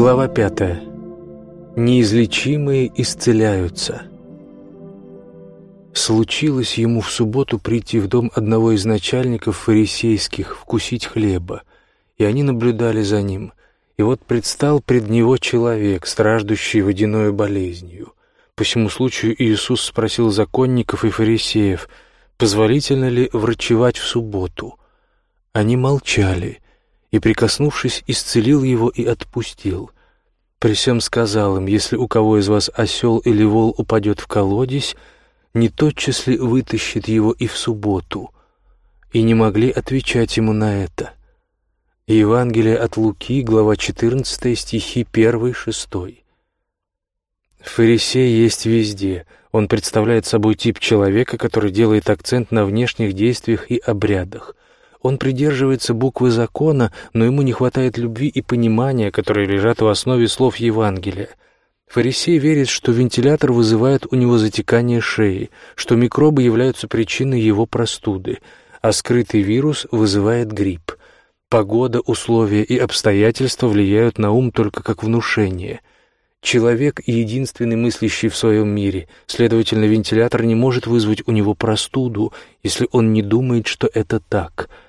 Глава пятая. Неизлечимые исцеляются. Случилось ему в субботу прийти в дом одного из начальников фарисейских вкусить хлеба, и они наблюдали за ним. И вот предстал пред него человек, страждущий водяной болезнью. По всему случаю Иисус спросил законников и фарисеев, позволительно ли врачевать в субботу. Они молчали, и, прикоснувшись, исцелил его и отпустил. При всем сказал им, если у кого из вас осел или вол упадет в колодец, не тотчас ли вытащит его и в субботу? И не могли отвечать ему на это. Евангелие от Луки, глава 14, стихи 1-6. Фарисей есть везде. Он представляет собой тип человека, который делает акцент на внешних действиях и обрядах. Он придерживается буквы закона, но ему не хватает любви и понимания, которые лежат в основе слов Евангелия. Фарисей верит, что вентилятор вызывает у него затекание шеи, что микробы являются причиной его простуды, а скрытый вирус вызывает грипп. Погода, условия и обстоятельства влияют на ум только как внушение. Человек — единственный мыслящий в своем мире, следовательно, вентилятор не может вызвать у него простуду, если он не думает, что это так —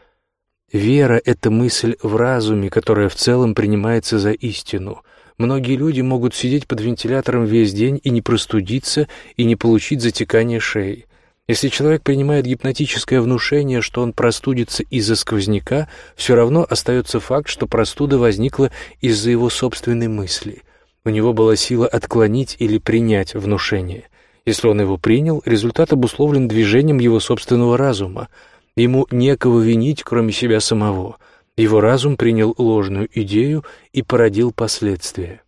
Вера — это мысль в разуме, которая в целом принимается за истину. Многие люди могут сидеть под вентилятором весь день и не простудиться, и не получить затекание шеи. Если человек принимает гипнотическое внушение, что он простудится из-за сквозняка, все равно остается факт, что простуда возникла из-за его собственной мысли. У него была сила отклонить или принять внушение. Если он его принял, результат обусловлен движением его собственного разума — Ему некого винить, кроме себя самого. Его разум принял ложную идею и породил последствия.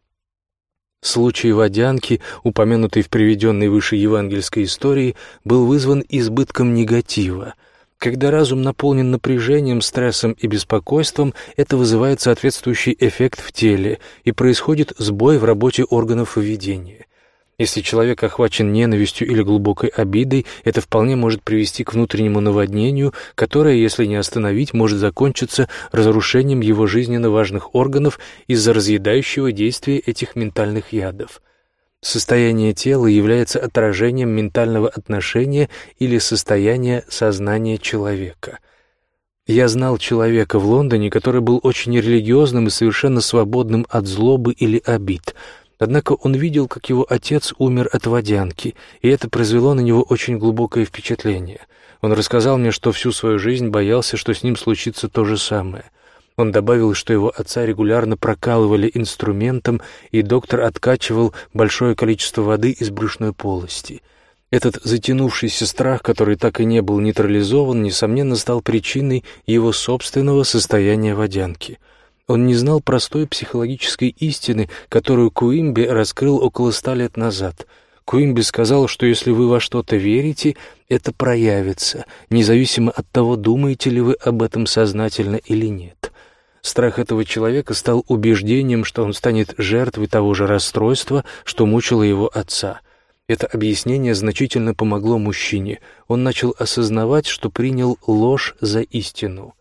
Случай водянки, упомянутый в приведенной выше евангельской истории, был вызван избытком негатива. Когда разум наполнен напряжением, стрессом и беспокойством, это вызывает соответствующий эффект в теле и происходит сбой в работе органов поведения. Если человек охвачен ненавистью или глубокой обидой, это вполне может привести к внутреннему наводнению, которое, если не остановить, может закончиться разрушением его жизненно важных органов из-за разъедающего действия этих ментальных ядов. Состояние тела является отражением ментального отношения или состояния сознания человека. Я знал человека в Лондоне, который был очень религиозным и совершенно свободным от злобы или обид – Однако он видел, как его отец умер от водянки, и это произвело на него очень глубокое впечатление. Он рассказал мне, что всю свою жизнь боялся, что с ним случится то же самое. Он добавил, что его отца регулярно прокалывали инструментом, и доктор откачивал большое количество воды из брюшной полости. Этот затянувшийся страх, который так и не был нейтрализован, несомненно, стал причиной его собственного состояния водянки — он не знал простой психологической истины, которую Куимби раскрыл около ста лет назад. Куимби сказал, что если вы во что-то верите, это проявится, независимо от того, думаете ли вы об этом сознательно или нет. Страх этого человека стал убеждением, что он станет жертвой того же расстройства, что мучило его отца. Это объяснение значительно помогло мужчине. Он начал осознавать, что принял ложь за истину.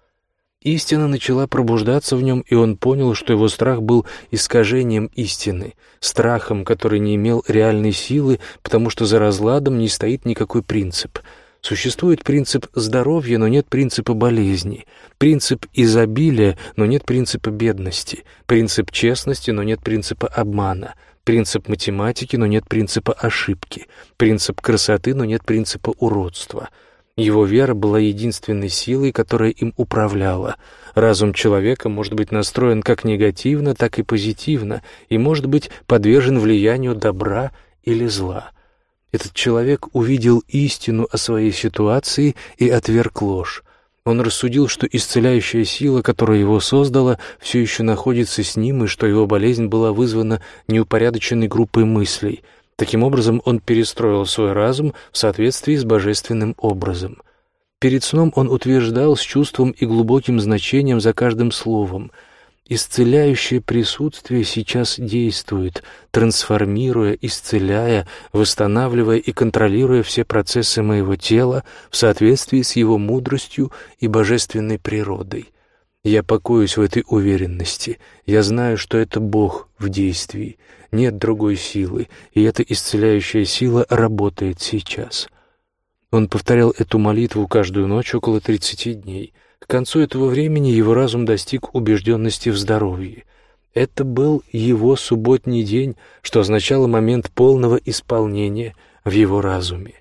Истина начала пробуждаться в нем, и он понял, что его страх был искажением истины, страхом, который не имел реальной силы, потому что за разладом не стоит никакой принцип. Существует принцип здоровья, но нет принципа болезни, принцип изобилия, но нет принципа бедности, принцип честности, но нет принципа обмана, принцип математики, но нет принципа ошибки, принцип красоты, но нет принципа уродства — его вера была единственной силой, которая им управляла. Разум человека может быть настроен как негативно, так и позитивно, и может быть подвержен влиянию добра или зла. Этот человек увидел истину о своей ситуации и отверг ложь. Он рассудил, что исцеляющая сила, которая его создала, все еще находится с ним, и что его болезнь была вызвана неупорядоченной группой мыслей — Таким образом, он перестроил свой разум в соответствии с божественным образом. Перед сном он утверждал с чувством и глубоким значением за каждым словом «Исцеляющее присутствие сейчас действует, трансформируя, исцеляя, восстанавливая и контролируя все процессы моего тела в соответствии с его мудростью и божественной природой». Я покоюсь в этой уверенности. Я знаю, что это Бог в действии. Нет другой силы, и эта исцеляющая сила работает сейчас. Он повторял эту молитву каждую ночь около 30 дней. К концу этого времени его разум достиг убежденности в здоровье. Это был его субботний день, что означало момент полного исполнения в его разуме.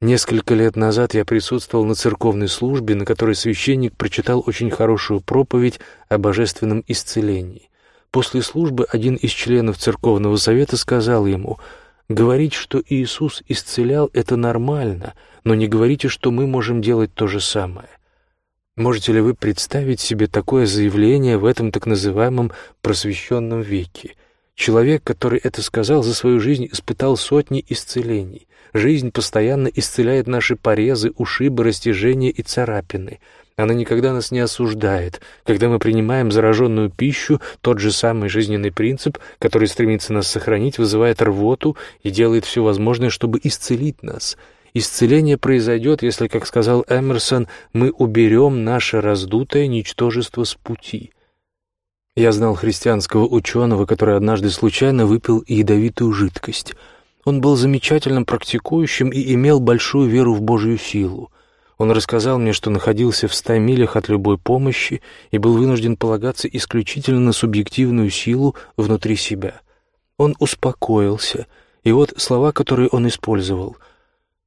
Несколько лет назад я присутствовал на церковной службе, на которой священник прочитал очень хорошую проповедь о божественном исцелении. После службы один из членов церковного совета сказал ему, «Говорить, что Иисус исцелял, это нормально, но не говорите, что мы можем делать то же самое». Можете ли вы представить себе такое заявление в этом так называемом просвещенном веке? Человек, который это сказал, за свою жизнь испытал сотни исцелений. Жизнь постоянно исцеляет наши порезы, ушибы, растяжения и царапины. Она никогда нас не осуждает. Когда мы принимаем зараженную пищу, тот же самый жизненный принцип, который стремится нас сохранить, вызывает рвоту и делает все возможное, чтобы исцелить нас. Исцеление произойдет, если, как сказал Эмерсон, мы уберем наше раздутое ничтожество с пути. Я знал христианского ученого, который однажды случайно выпил ядовитую жидкость — он был замечательным практикующим и имел большую веру в Божью силу. Он рассказал мне, что находился в ста милях от любой помощи и был вынужден полагаться исключительно на субъективную силу внутри себя. Он успокоился, и вот слова, которые он использовал.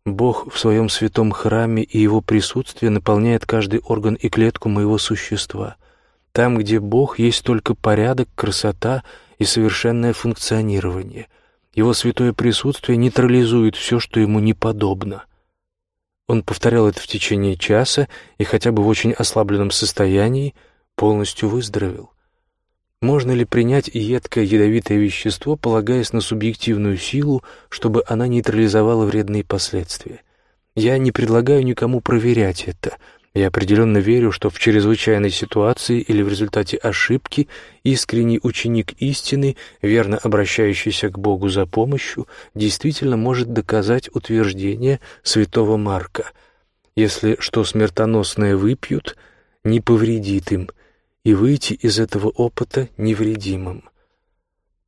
«Бог в своем святом храме и его присутствие наполняет каждый орган и клетку моего существа. Там, где Бог, есть только порядок, красота и совершенное функционирование — его святое присутствие нейтрализует все, что ему не подобно. Он повторял это в течение часа и хотя бы в очень ослабленном состоянии полностью выздоровел. Можно ли принять едкое ядовитое вещество, полагаясь на субъективную силу, чтобы она нейтрализовала вредные последствия? Я не предлагаю никому проверять это — я определенно верю, что в чрезвычайной ситуации или в результате ошибки искренний ученик истины, верно обращающийся к Богу за помощью, действительно может доказать утверждение святого Марка. Если что смертоносное выпьют, не повредит им, и выйти из этого опыта невредимым.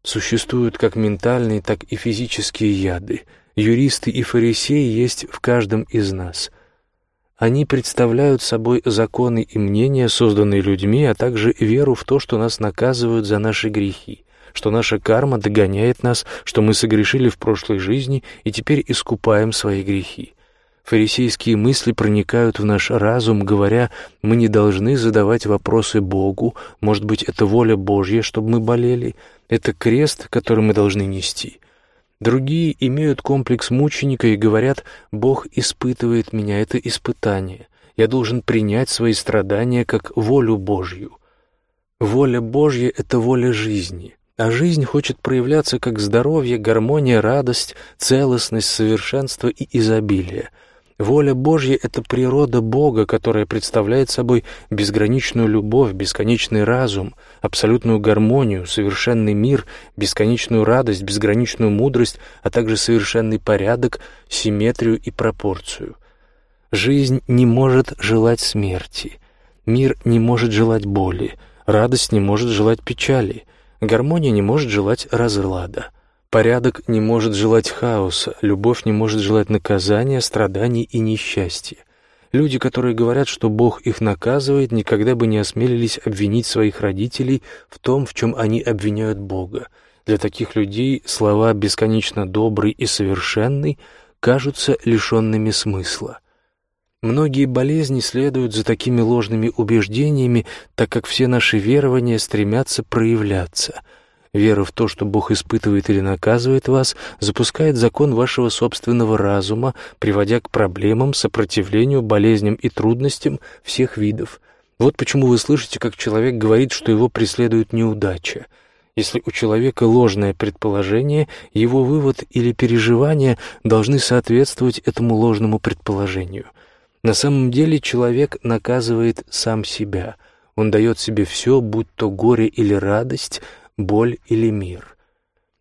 Существуют как ментальные, так и физические яды. Юристы и фарисеи есть в каждом из нас — они представляют собой законы и мнения, созданные людьми, а также веру в то, что нас наказывают за наши грехи, что наша карма догоняет нас, что мы согрешили в прошлой жизни и теперь искупаем свои грехи. Фарисейские мысли проникают в наш разум, говоря, мы не должны задавать вопросы Богу, может быть, это воля Божья, чтобы мы болели, это крест, который мы должны нести. Другие имеют комплекс мученика и говорят, Бог испытывает меня, это испытание. Я должен принять свои страдания как волю Божью. Воля Божья — это воля жизни, а жизнь хочет проявляться как здоровье, гармония, радость, целостность, совершенство и изобилие — Воля Божья — это природа Бога, которая представляет собой безграничную любовь, бесконечный разум, абсолютную гармонию, совершенный мир, бесконечную радость, безграничную мудрость, а также совершенный порядок, симметрию и пропорцию. Жизнь не может желать смерти, мир не может желать боли, радость не может желать печали, гармония не может желать разлада. Порядок не может желать хаоса, любовь не может желать наказания, страданий и несчастья. Люди, которые говорят, что Бог их наказывает, никогда бы не осмелились обвинить своих родителей в том, в чем они обвиняют Бога. Для таких людей слова «бесконечно добрый» и «совершенный» кажутся лишенными смысла. Многие болезни следуют за такими ложными убеждениями, так как все наши верования стремятся проявляться — Вера в то, что Бог испытывает или наказывает вас, запускает закон вашего собственного разума, приводя к проблемам, сопротивлению, болезням и трудностям всех видов. Вот почему вы слышите, как человек говорит, что его преследует неудача. Если у человека ложное предположение, его вывод или переживания должны соответствовать этому ложному предположению. На самом деле человек наказывает сам себя. Он дает себе все, будь то горе или радость, боль или мир.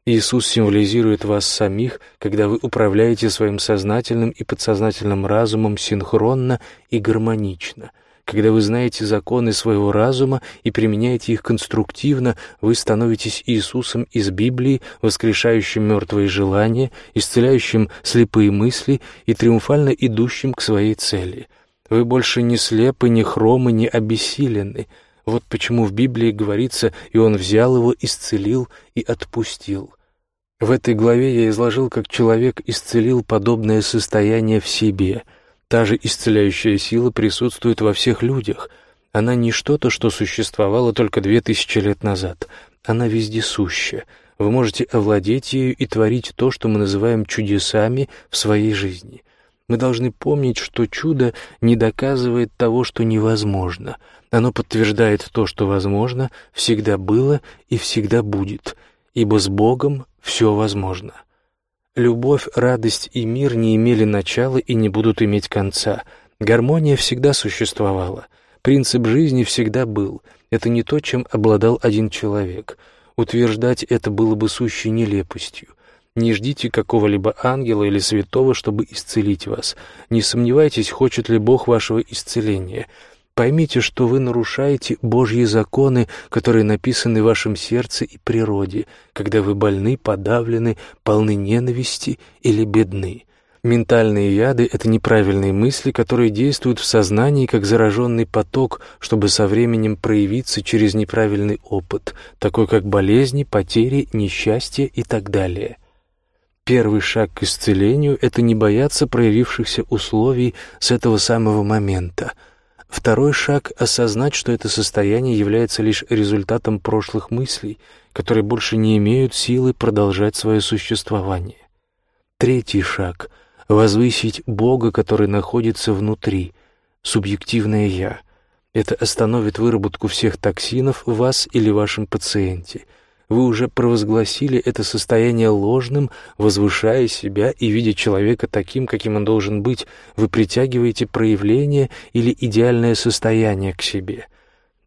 Иисус символизирует вас самих, когда вы управляете своим сознательным и подсознательным разумом синхронно и гармонично, Когда вы знаете законы своего разума и применяете их конструктивно, вы становитесь Иисусом из Библии, воскрешающим мертвые желания, исцеляющим слепые мысли и триумфально идущим к своей цели. Вы больше не слепы, не хромы, не обессилены. Вот почему в Библии говорится «и он взял его, исцелил и отпустил». В этой главе я изложил, как человек исцелил подобное состояние в себе – Та же исцеляющая сила присутствует во всех людях. Она не что-то, что существовало только две тысячи лет назад. Она вездесуща. Вы можете овладеть ею и творить то, что мы называем чудесами в своей жизни. Мы должны помнить, что чудо не доказывает того, что невозможно. Оно подтверждает то, что возможно, всегда было и всегда будет, ибо с Богом все возможно. Любовь, радость и мир не имели начала и не будут иметь конца. Гармония всегда существовала. Принцип жизни всегда был. Это не то, чем обладал один человек. Утверждать это было бы сущей нелепостью. Не ждите какого-либо ангела или святого, чтобы исцелить вас. Не сомневайтесь, хочет ли Бог вашего исцеления. Поймите, что вы нарушаете Божьи законы, которые написаны в вашем сердце и природе, когда вы больны, подавлены, полны ненависти или бедны. Ментальные яды — это неправильные мысли, которые действуют в сознании как зараженный поток, чтобы со временем проявиться через неправильный опыт, такой как болезни, потери, несчастье и так далее. Первый шаг к исцелению — это не бояться проявившихся условий с этого самого момента — Второй шаг — осознать, что это состояние является лишь результатом прошлых мыслей, которые больше не имеют силы продолжать свое существование. Третий шаг — возвысить Бога, который находится внутри, субъективное «я». Это остановит выработку всех токсинов в вас или вашем пациенте — вы уже провозгласили это состояние ложным, возвышая себя и видя человека таким, каким он должен быть. Вы притягиваете проявление или идеальное состояние к себе.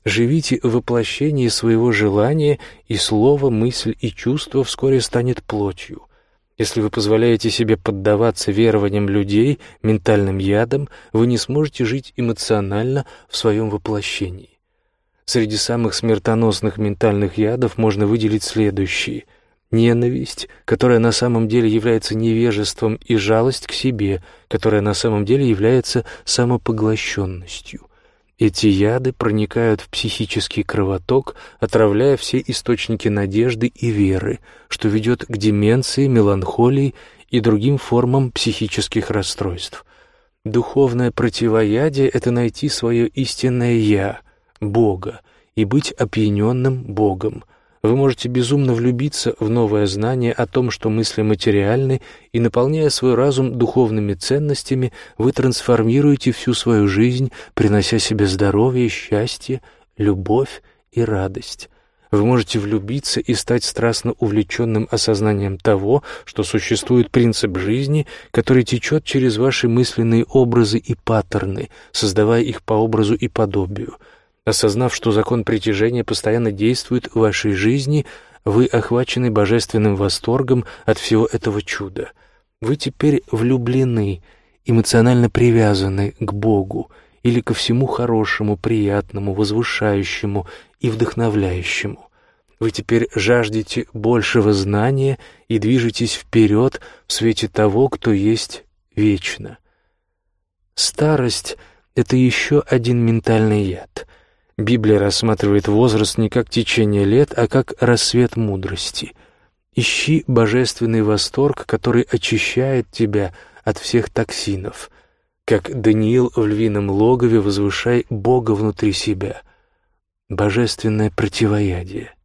Живите в воплощении своего желания, и слово, мысль и чувство вскоре станет плотью. Если вы позволяете себе поддаваться верованиям людей, ментальным ядам, вы не сможете жить эмоционально в своем воплощении. Среди самых смертоносных ментальных ядов можно выделить следующие. Ненависть, которая на самом деле является невежеством, и жалость к себе, которая на самом деле является самопоглощенностью. Эти яды проникают в психический кровоток, отравляя все источники надежды и веры, что ведет к деменции, меланхолии и другим формам психических расстройств. Духовное противоядие — это найти свое истинное «я», Бога и быть опьяненным Богом. Вы можете безумно влюбиться в новое знание о том, что мысли материальны, и, наполняя свой разум духовными ценностями, вы трансформируете всю свою жизнь, принося себе здоровье, счастье, любовь и радость. Вы можете влюбиться и стать страстно увлеченным осознанием того, что существует принцип жизни, который течет через ваши мысленные образы и паттерны, создавая их по образу и подобию – Осознав, что закон притяжения постоянно действует в вашей жизни, вы охвачены божественным восторгом от всего этого чуда. Вы теперь влюблены, эмоционально привязаны к Богу или ко всему хорошему, приятному, возвышающему и вдохновляющему. Вы теперь жаждете большего знания и движетесь вперед в свете того, кто есть вечно. Старость — это еще один ментальный яд — Библия рассматривает возраст не как течение лет, а как рассвет мудрости. Ищи божественный восторг, который очищает тебя от всех токсинов. Как Даниил в львином логове возвышай Бога внутри себя. Божественное противоядие.